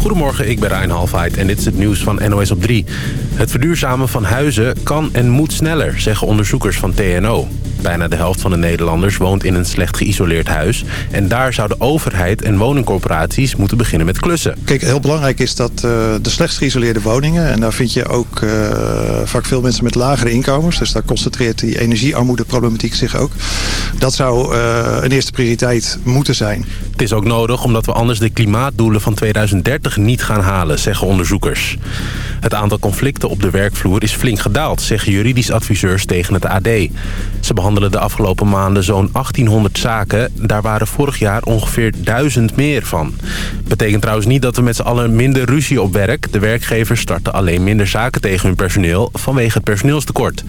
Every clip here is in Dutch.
Goedemorgen, ik ben Rijn Halfheid en dit is het nieuws van NOS op 3. Het verduurzamen van huizen kan en moet sneller, zeggen onderzoekers van TNO. Bijna de helft van de Nederlanders woont in een slecht geïsoleerd huis. En daar zou de overheid en woningcorporaties moeten beginnen met klussen. Kijk, heel belangrijk is dat uh, de slecht geïsoleerde woningen... en daar vind je ook uh, vaak veel mensen met lagere inkomens... dus daar concentreert die energiearmoedeproblematiek zich ook. Dat zou uh, een eerste prioriteit moeten zijn. Het is ook nodig omdat we anders de klimaatdoelen van 2030 niet gaan halen, zeggen onderzoekers. Het aantal conflicten op de werkvloer is flink gedaald, zeggen juridisch adviseurs tegen het AD. Ze behandelen de afgelopen maanden zo'n 1800 zaken. Daar waren vorig jaar ongeveer 1000 meer van. Betekent trouwens niet dat we met z'n allen minder ruzie op werk. De werkgevers starten alleen minder zaken tegen hun personeel vanwege het personeelstekort.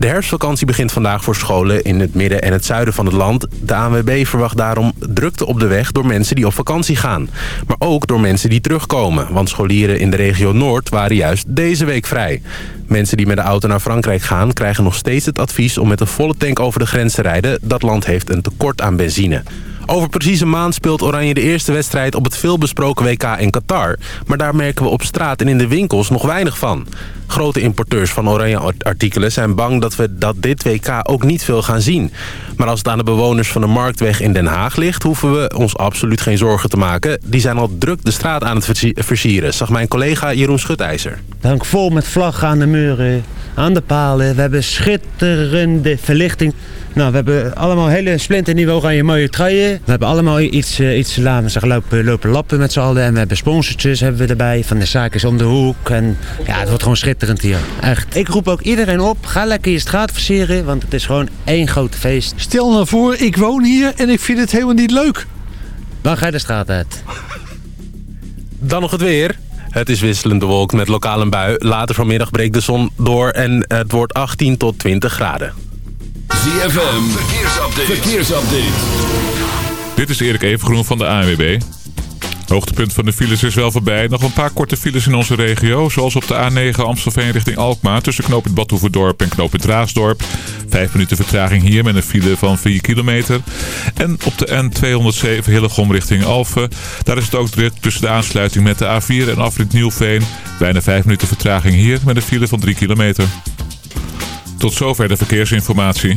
De herfstvakantie begint vandaag voor scholen in het midden en het zuiden van het land. De ANWB verwacht daarom drukte op de weg door mensen die op vakantie gaan. Maar ook door mensen die terugkomen. Want scholieren in de regio Noord waren juist deze week vrij. Mensen die met de auto naar Frankrijk gaan... krijgen nog steeds het advies om met een volle tank over de grens te rijden. Dat land heeft een tekort aan benzine. Over precies een maand speelt Oranje de eerste wedstrijd op het veelbesproken WK in Qatar. Maar daar merken we op straat en in de winkels nog weinig van. Grote importeurs van oranje artikelen zijn bang dat we dat dit WK ook niet veel gaan zien. Maar als het aan de bewoners van de Marktweg in Den Haag ligt... hoeven we ons absoluut geen zorgen te maken. Die zijn al druk de straat aan het versieren, zag mijn collega Jeroen Schutijzer. Dank vol met vlaggen aan de muren, aan de palen. We hebben schitterende verlichting. Nou, we hebben allemaal hele splinternieuwe oranje mooie truien. We hebben allemaal iets, uh, iets laten zeggen, lopen, lopen lappen met z'n allen. En we hebben sponsortjes hebben we erbij van de zaakjes om de hoek. En ja, het wordt gewoon schitterend hier. Echt. Ik roep ook iedereen op, ga lekker je straat versieren, want het is gewoon één groot feest. Stel nou voor, ik woon hier en ik vind het helemaal niet leuk. Dan ga je de straat uit. Dan nog het weer. Het is wisselend bewolkt met lokaal een bui. Later vanmiddag breekt de zon door en het wordt 18 tot 20 graden. ZFM, verkeersupdate. verkeersupdate. Dit is Erik Evengroen van de ANWB. Hoogtepunt van de files is wel voorbij. Nog een paar korte files in onze regio. Zoals op de A9 Amstelveen richting Alkmaar. Tussen knooppunt Badhoevedorp en knooppunt Raasdorp. Vijf minuten vertraging hier met een file van 4 kilometer. En op de N207 Hillegom richting Alphen. Daar is het ook druk tussen de aansluiting met de A4 en afrit Nieuwveen. Bijna vijf minuten vertraging hier met een file van 3 kilometer. Tot zover de verkeersinformatie.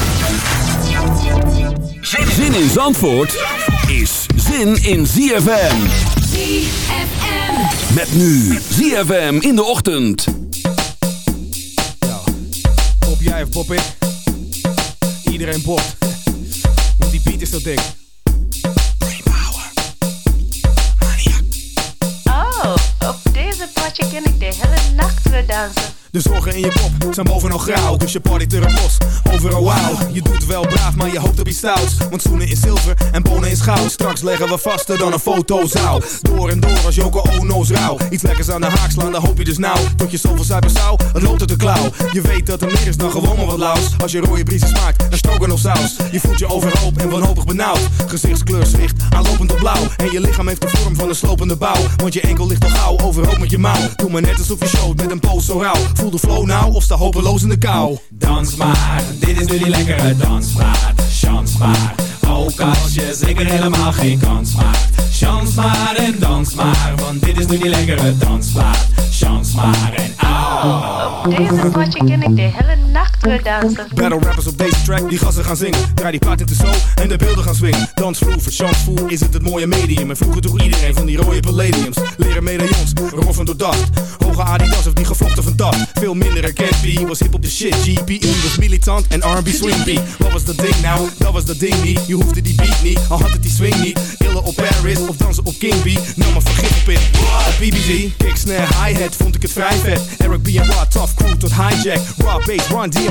Zin in Zandvoort is zin in ZFM. ZFM. Met nu ZFM in de ochtend. Ja, pop jij of pop ik? Iedereen popt. Want die beat is zo dik. Oh, op deze potje ken ik de hele nacht weer dansen. De zorgen in je kop zijn bovenal grauw, dus je partyt er los. Overal wauw, je doet wel braaf, maar je hoopt op iets stouts. Want zoenen in zilver en bonen in goud. Straks leggen we vaster dan een fotozaal. Door en door als Joko Ono's rauw. Iets lekkers aan de haak slaan, dan hoop je dus nou. Tot je zoveel zuiver zou, het loopt uit de klauw. Je weet dat er meer is dan gewoon maar wat laus. Als je rode briesen smaakt, dan stoken of saus. Je voelt je overhoop en wanhopig benauwd. Gezichtskleur zwicht, aanlopend op blauw. En je lichaam heeft de vorm van een slopende bouw. Want je enkel ligt al gauw, overhoop met je mouw. Doe maar net alsof je showt met een poos zo rauw. Voel de flow nou of sta hopeloos in de kou. Dans maar, dit is nu die lekkere dansmaat. Chans maar, ook als je zeker helemaal geen kans maakt. Chans maar en dans maar, want dit is nu die lekkere dansmaat. Chans maar en au. Op deze potje ken ik de hele nacht Battle rappers op deze track, die gassen gaan zingen. Draai die plaat in de zo en de beelden gaan swingen. Dansvloer, verchansvoer is het het mooie medium. En vroeger toch iedereen van die rode palladiums. Leren medaillons, roffen door dacht. Hoge Adidas of die gevlochten van dat. Veel minder herkend, was hip op de shit. GPE was militant en R&B swing beat. Wat was dat ding nou? Dat was dat ding niet. Je hoefde die beat niet, al had het die swing niet. Illen op Paris of dansen op King B. Nam maar vergif op in. Op BBG, kick, snare, hi-hat vond ik het vrij vet. Eric B en Rod, tough crew tot hijack. Raw bass, Run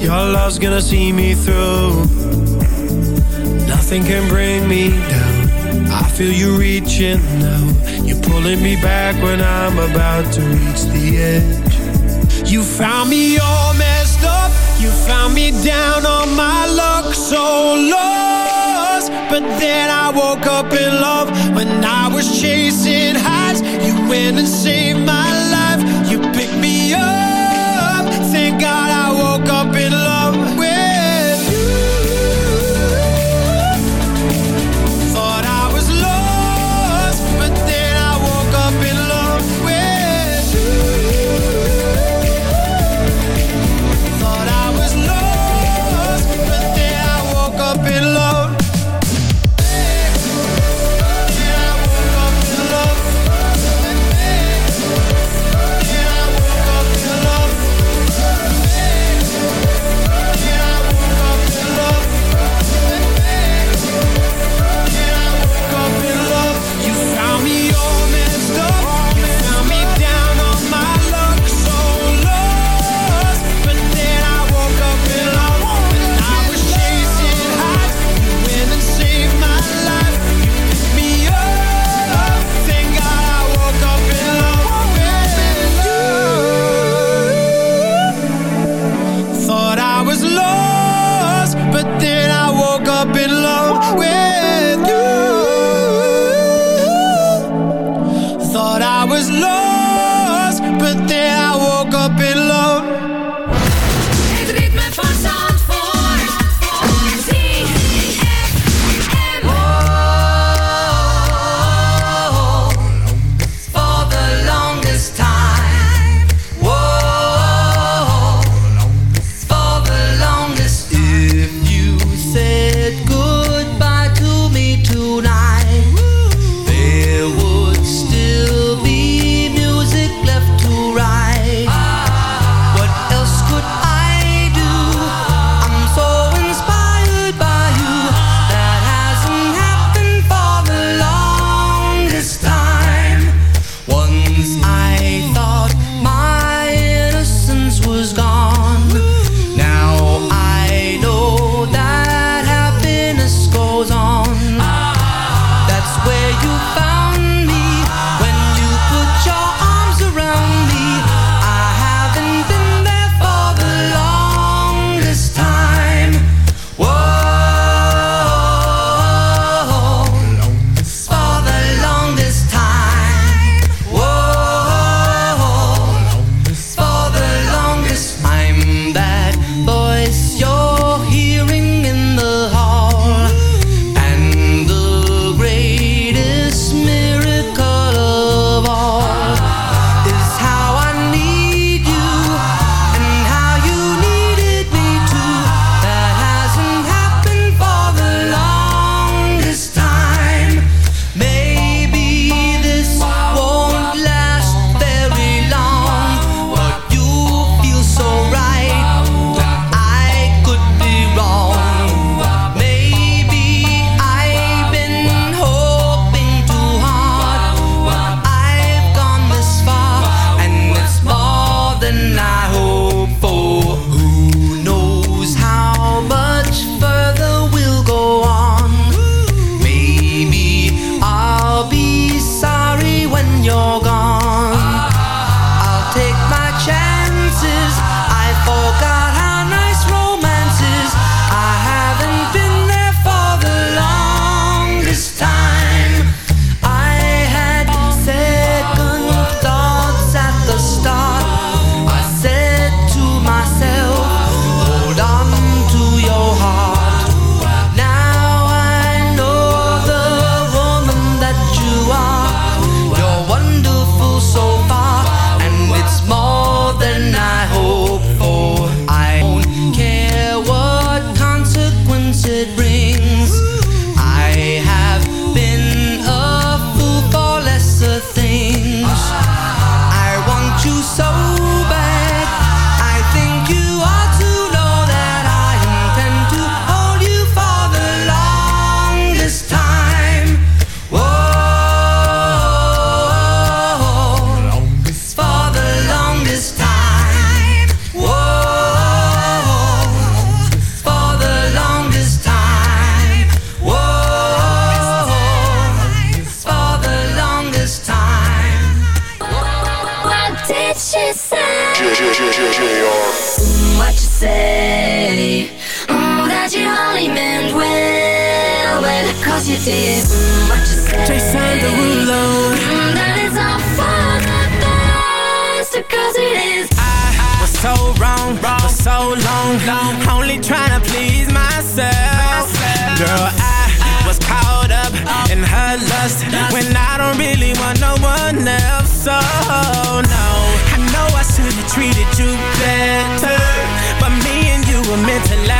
your love's gonna see me through. Nothing can bring me down. I feel you reaching now. You're pulling me back when I'm about to reach the edge. You found me all messed up. You found me down on my luck, so lost. But then I woke up in love when I was chasing highs. You went and saved my life.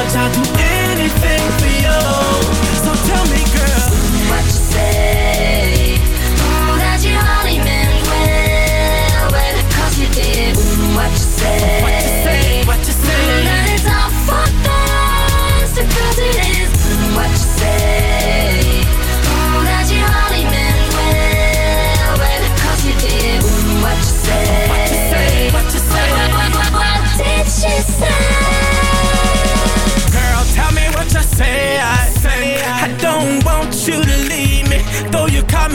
Lord, to do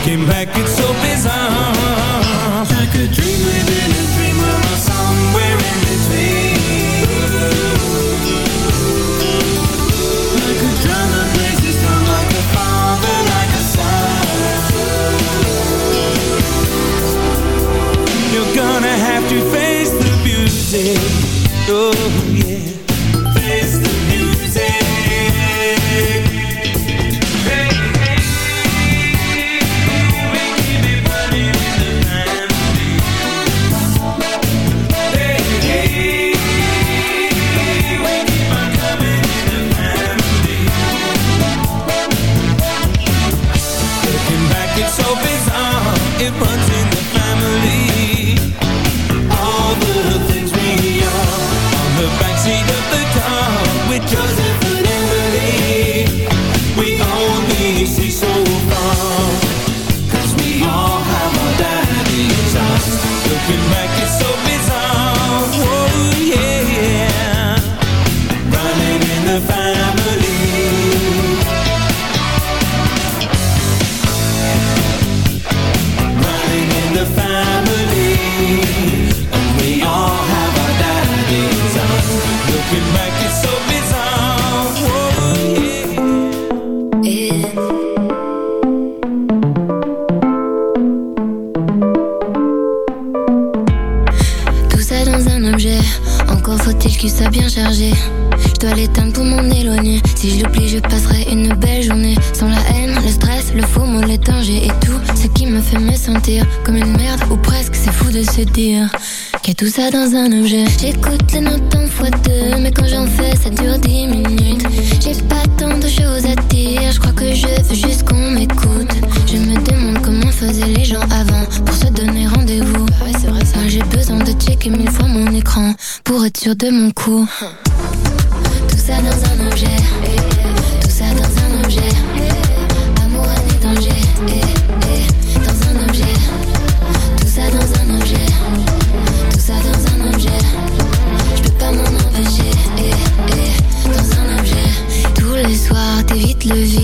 Looking back it's so bizarre. Like a dream within a dream Or somewhere in between. Like a Like a father, like a son. You're gonna have to face the music. Oh encore faut-il qu'il soit bien chargé. Je dois l'éteindre pour m'en éloigner. Si je l'oublie, je passerai une belle journée. Sans la haine, le stress, le faux mot, les et tout ce qui me fait me sentir comme une merde ou presque. C'est fou de se dire qu'il a tout ça dans un objet. J'écoute les notes en fois deux, mais quand j'en fais, ça dure dix minutes. J'ai pas tant de choses à dire, je crois que je veux juste qu'on m'écoute. Je me demande comment faisaient les gens avant pour se donner rendez-vous. Besoin de checker mille fois mon écran pour être sûr de mon coup. Tout ça dans un objet, tout ça dans un objet. Amour, et danger, dans un objet. Tout ça dans un objet, tout ça dans un objet. Je peux pas m'en empêcher, dans un objet. Tous les soirs, t'évites le vide,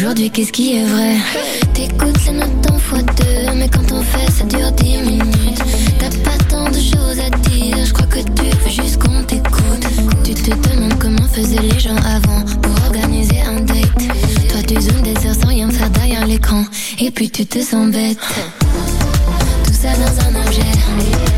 Aujourd'hui, qu'est-ce qui est vrai? T'écoutes les notes en fois deux, mais quand on fait, ça dure dix minutes. T'as pas tant de choses à dire, je crois que tu veux juste qu'on t'écoute. Tu te demandes comment faisaient les gens avant pour organiser un date. Toi, tu zoomes des heures sans rien faire derrière l'écran, et puis tu te sens bête. Tout ça dans un objet.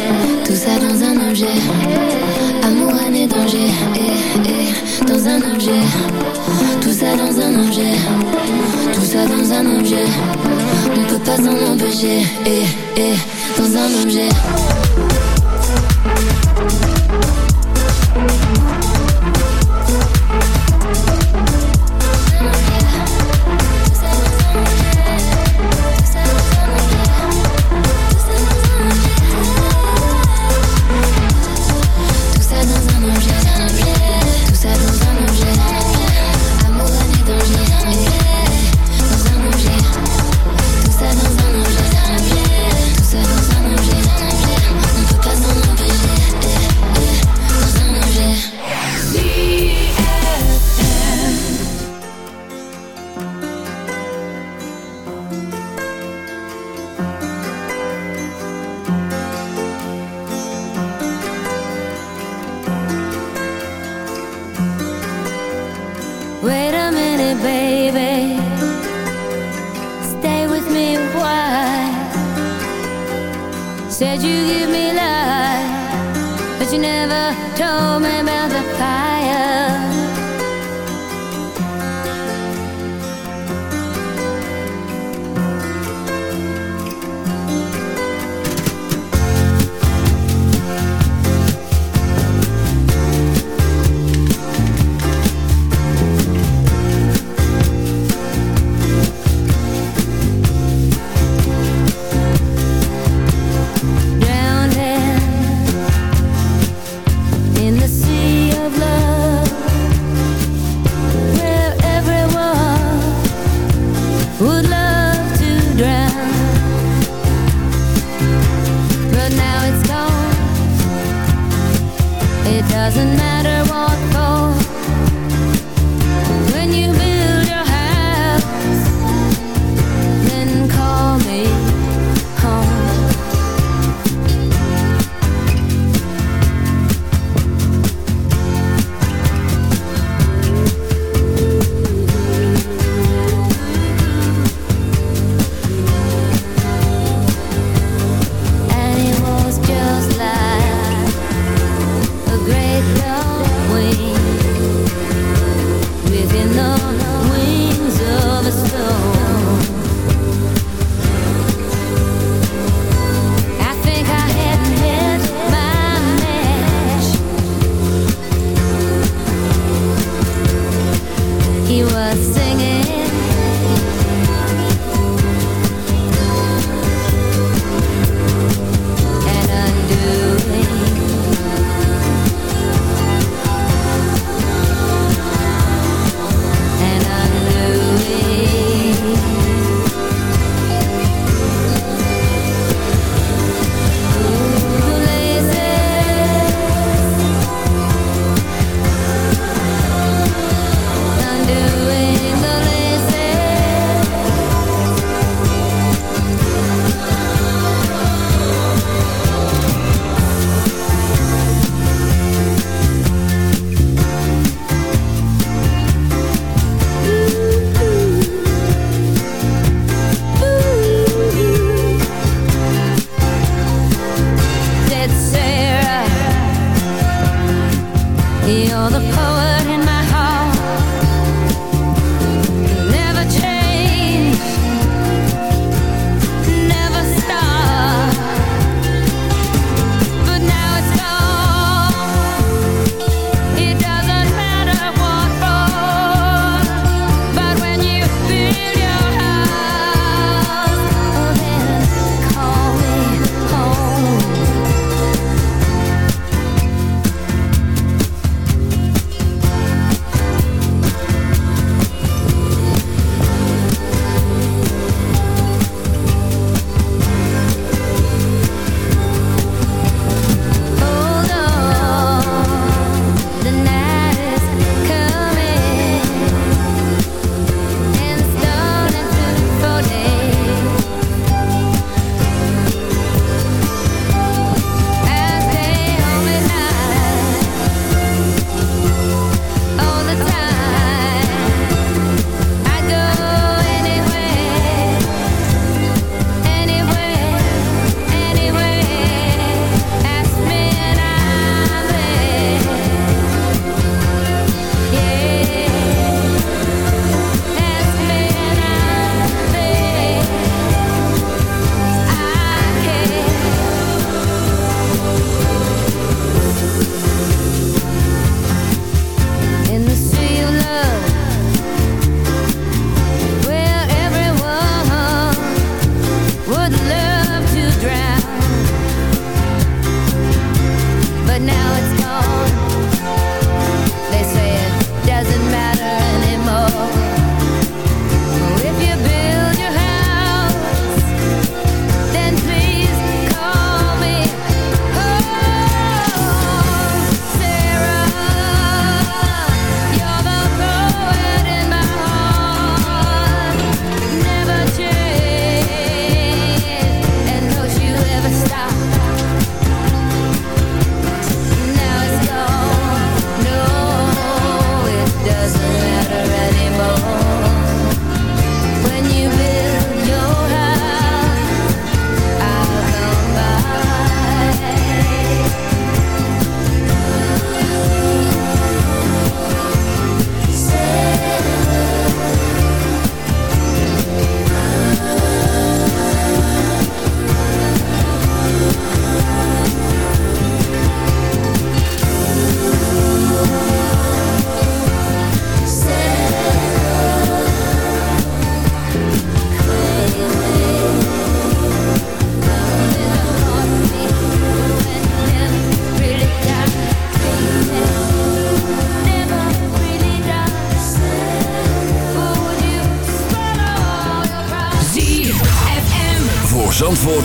dans un objet, tout ça dans un objet, tout ça dans un objet. On ne peut pas s'en empêcher, et, eh, et, eh, dans un objet.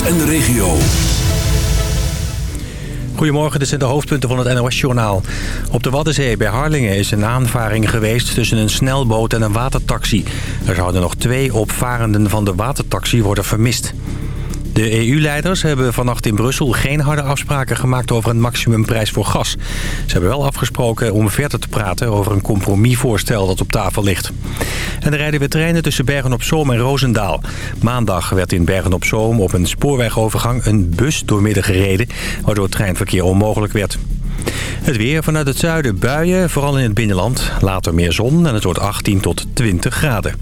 En de regio. Goedemorgen, dit zijn de hoofdpunten van het NOS-journaal. Op de Waddenzee bij Harlingen is een aanvaring geweest tussen een snelboot en een watertaxi. Er zouden nog twee opvarenden van de watertaxi worden vermist. De EU-leiders hebben vannacht in Brussel geen harde afspraken gemaakt over een maximumprijs voor gas. Ze hebben wel afgesproken om verder te praten over een compromisvoorstel dat op tafel ligt. En er rijden weer treinen tussen Bergen-op-Zoom en Roosendaal. Maandag werd in Bergen-op-Zoom op een spoorwegovergang een bus doormidden gereden, waardoor treinverkeer onmogelijk werd. Het weer vanuit het zuiden buien, vooral in het binnenland. Later meer zon en het wordt 18 tot 20 graden.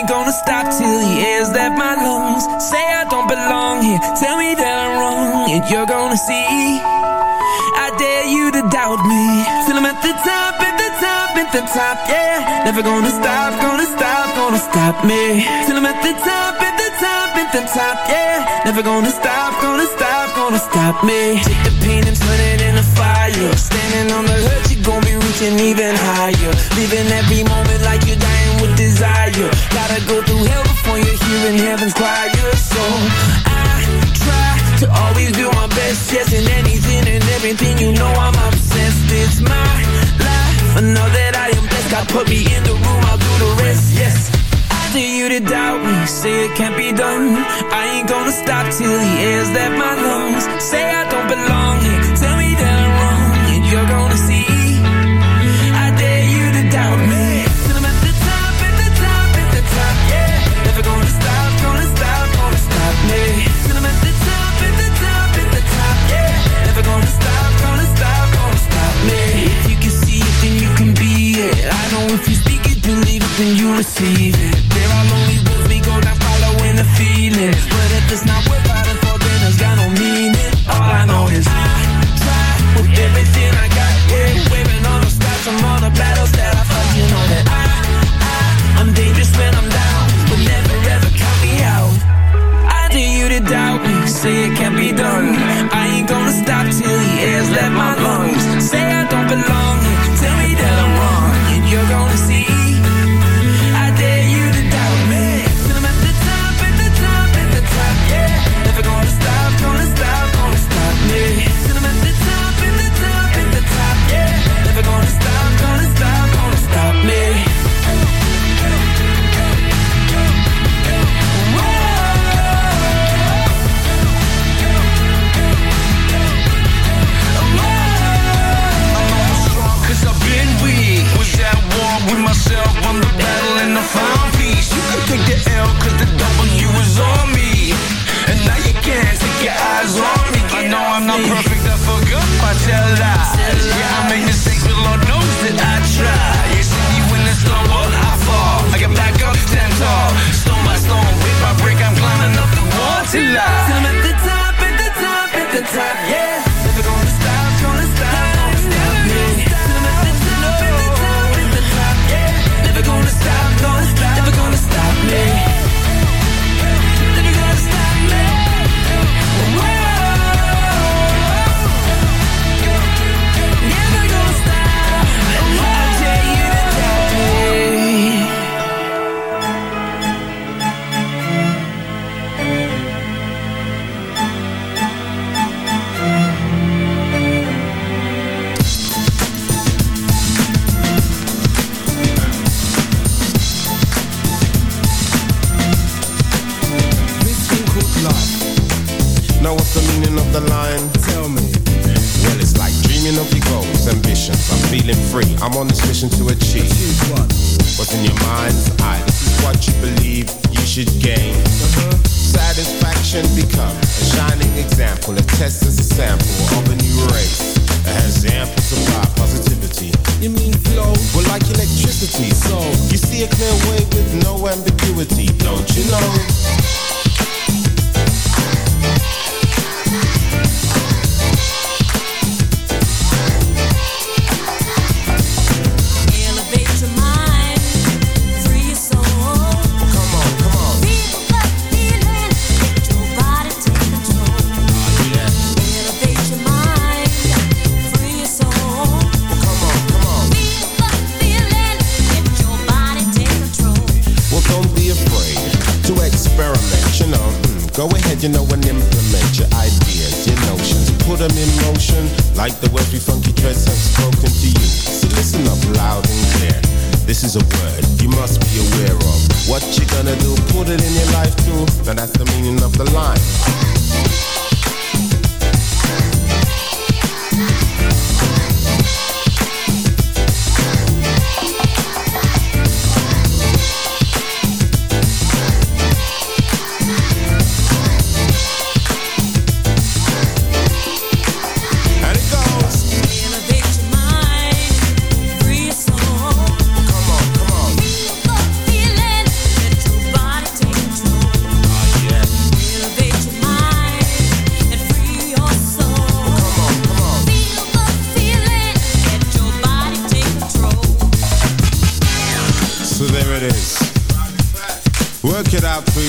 Ain't gonna stop till the air's left my lungs. Say I don't belong here, tell me that I'm wrong, and you're gonna see. I dare you to doubt me, till I'm at the top, at the top, at the top, yeah. Never gonna stop, gonna stop, gonna stop me. Till I'm at the top, at the top, at the top, yeah. Never gonna stop, gonna stop, gonna stop me. Take the pain and turn it into fire. Standing on the edge, you're gonna be reaching even higher. Living every moment like you're dying with you. Gotta go through hell before you're hearing heaven's choir. So I try to always do my best Yes, in anything and everything. You know I'm obsessed. It's my life. Now that I am blessed. God put me in the room. I'll do the rest Yes. After you to doubt me, say it can't be done. I ain't gonna stop till the air's left my lungs. Say I don't belong here, tell me that and you receive it. They're all over listen to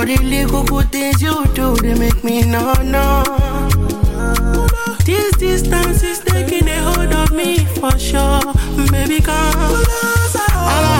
all the little good things you do, they make me no no. This distance is taking a hold of me for sure, baby. Come closer.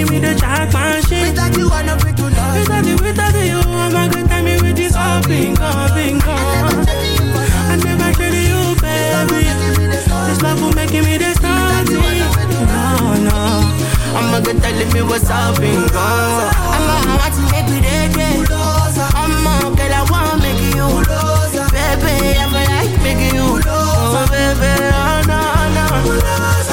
make me the jackpot shit. Without you, I'm not to love. Without you, without you, I'm not gonna time me with this all bingo, bingo. I never traded you, baby. This love will make me the. No, no. I'm a good telling me what's up, bingo. I'm a want to make me. I'm a girl, I wanna make you. Baby, I feel like making you. Oh, baby, oh, no, no.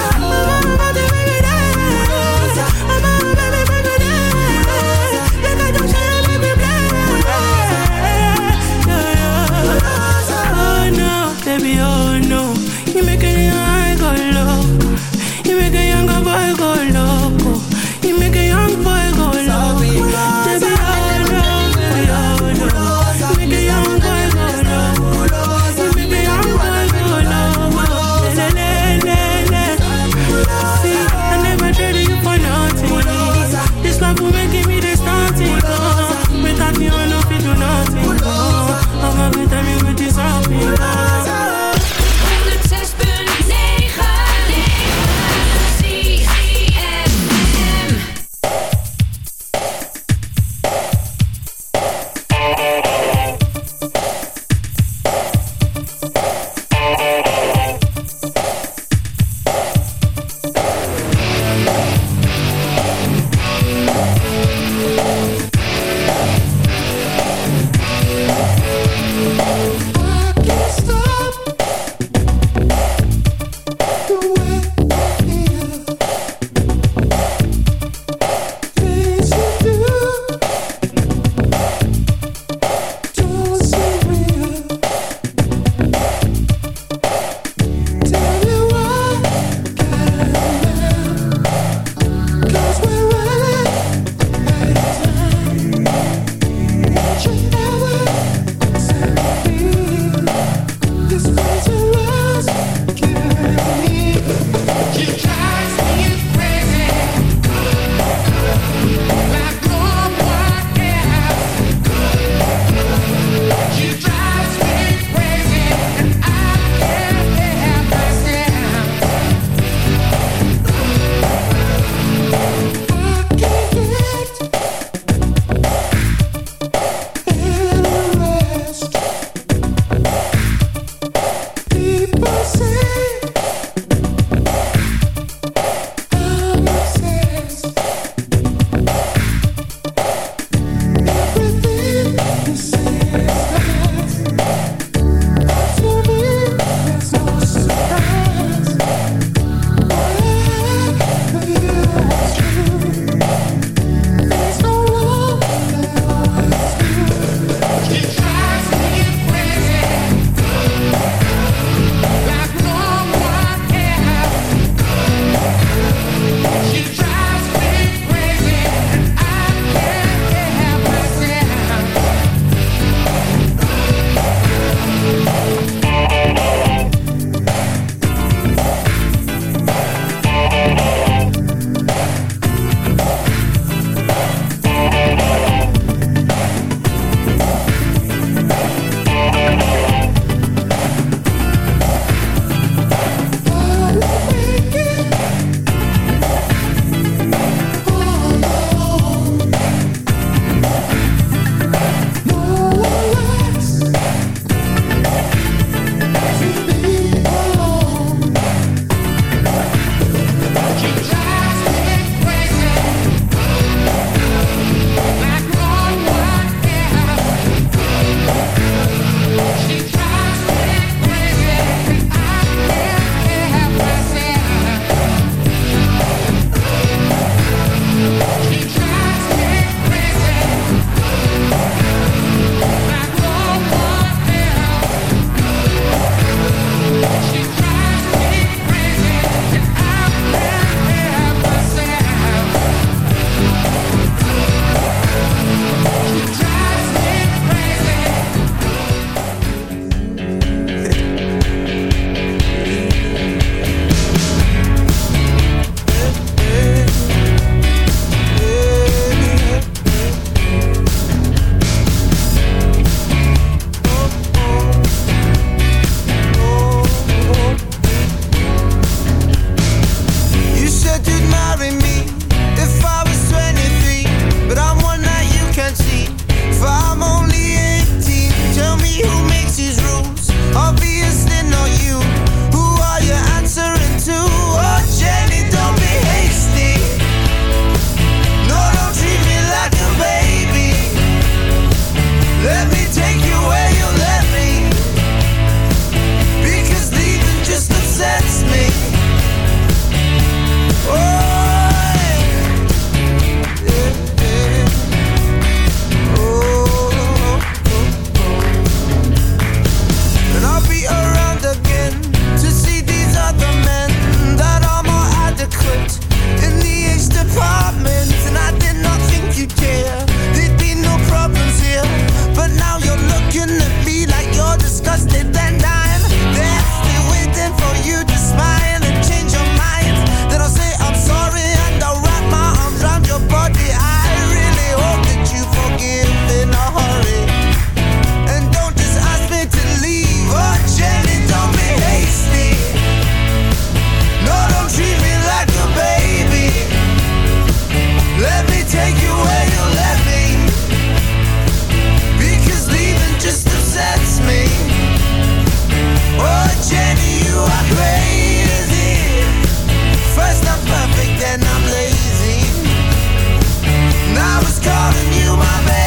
my bed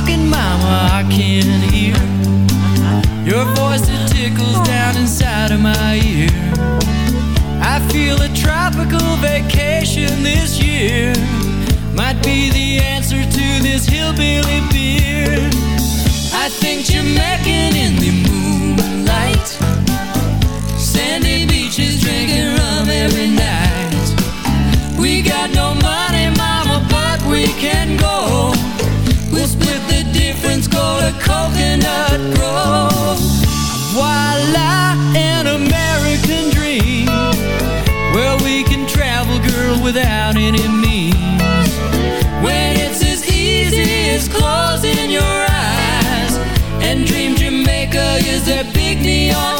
Talking, mama, I can hear your voice that tickles down inside of my ear. I feel a tropical vacation this year might be the answer to this hillbilly beer. I think Jamaican in the moonlight. Sandy beaches drinking rum every night. We got no money, mama, but we can go. Difference, go to Coconut Grove. Voila, an American dream. Where we can travel, girl, without any means. When it's as easy as closing your eyes and dream Jamaica is their big neon